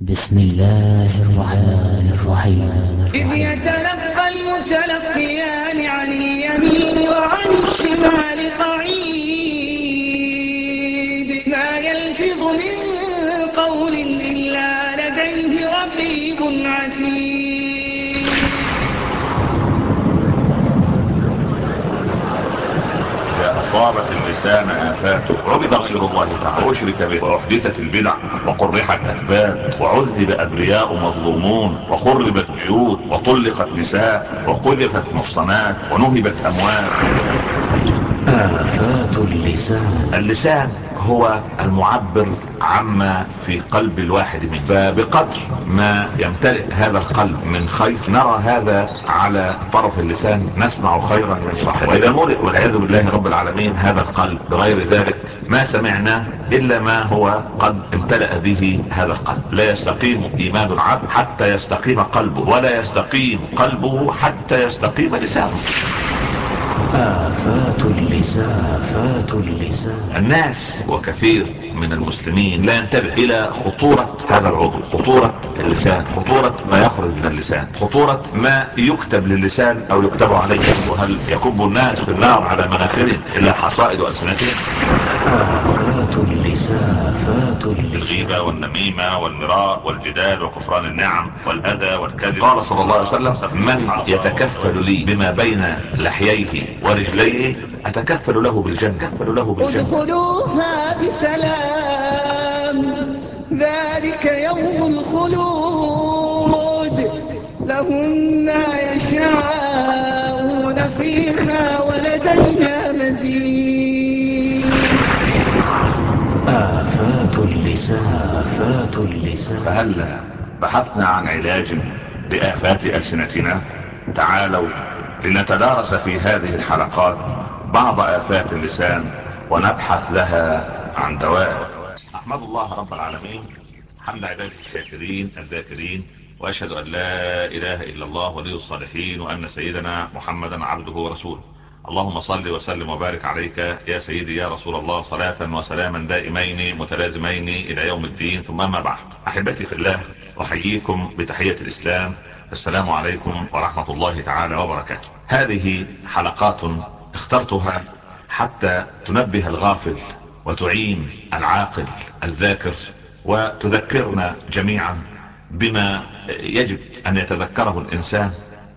بسم الله الرحمن الرحيم. إذ يتلقى المتلقيان عن اليمين وعن الشمال قعيد. ما يلفظ من قول إلا لديه رقيب أصابت اللسان آفاته عبد غير الله تعالى وأشرك به وأحدثت البدع وقرحت أسباب وعذب أبرياء مظلومون وخربت بيوت وطلقت نساء وقذفت محصنات ونهبت أموال آفات اللسان. اللسان هو المعبر عما في قلب الواحد منه. فبقدر ما يمتلئ هذا القلب من خير نرى هذا على طرف اللسان. نسمع خيرا من صاحبه وإذا ملئ والعياذ بالله رب العالمين هذا القلب بغير ذلك ما سمعناه إلا ما هو قد امتلأ به هذا القلب. لا يستقيم إيمان العبد حتى يستقيم قلبه ولا يستقيم قلبه حتى يستقيم لسانه. آفات اللسان آفات اللسان. الناس وكثير من المسلمين لا ينتبه إلى خطورة هذا العضو خطورة اللسان خطورة ما يخرج من اللسان خطورة ما يكتب للسان أو يكتب عليه. وهل يكب الناس في النار على مناخرهم إلا حصائد وألسنتهم؟ اللسان الغيبة والنميمة والمراء والجدال وكفران النعم والأذى والكذب. قال صلى الله عليه وسلم من يتكفل لي بما بين لحييه ورجليه أتكفل له بالجنة. أتكفل له بالجنة. ادخلوها بسلام. ذلك يوم الخلود. لهم ما يشاءون فيها ولدينا مزيد. آفات اللسان فهل بحثنا عن علاج لآفات ألسنتنا؟ تعالوا لنتدارس في هذه الحلقات بعض آفات اللسان ونبحث لها عن دواء. أحمد الله رب العالمين. حمد عباده الشاكرين الذاكرين وأشهد أن لا إله إلا الله ولي الصالحين وأن سيدنا محمدا عبده ورسوله. اللهم صل وسلم وبارك عليك يا سيدي يا رسول الله صلاة وسلاما دائمين متلازمين إلى يوم الدين ثم ما بعد. أحبتي في الله أحييكم بتحية الإسلام. السلام عليكم ورحمة الله تعالى وبركاته. هذه حلقات اخترتها حتى تنبه الغافل وتعين العاقل الذاكر وتذكرنا جميعا بما يجب أن يتذكره الإنسان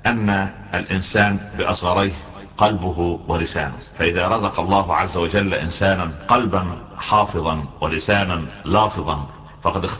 أن الإنسان بأصغريه قلبه ولسانه. فإذا رزق الله عز وجل إنسانا قلبا حافظا ولسانا لافظا فقد اختار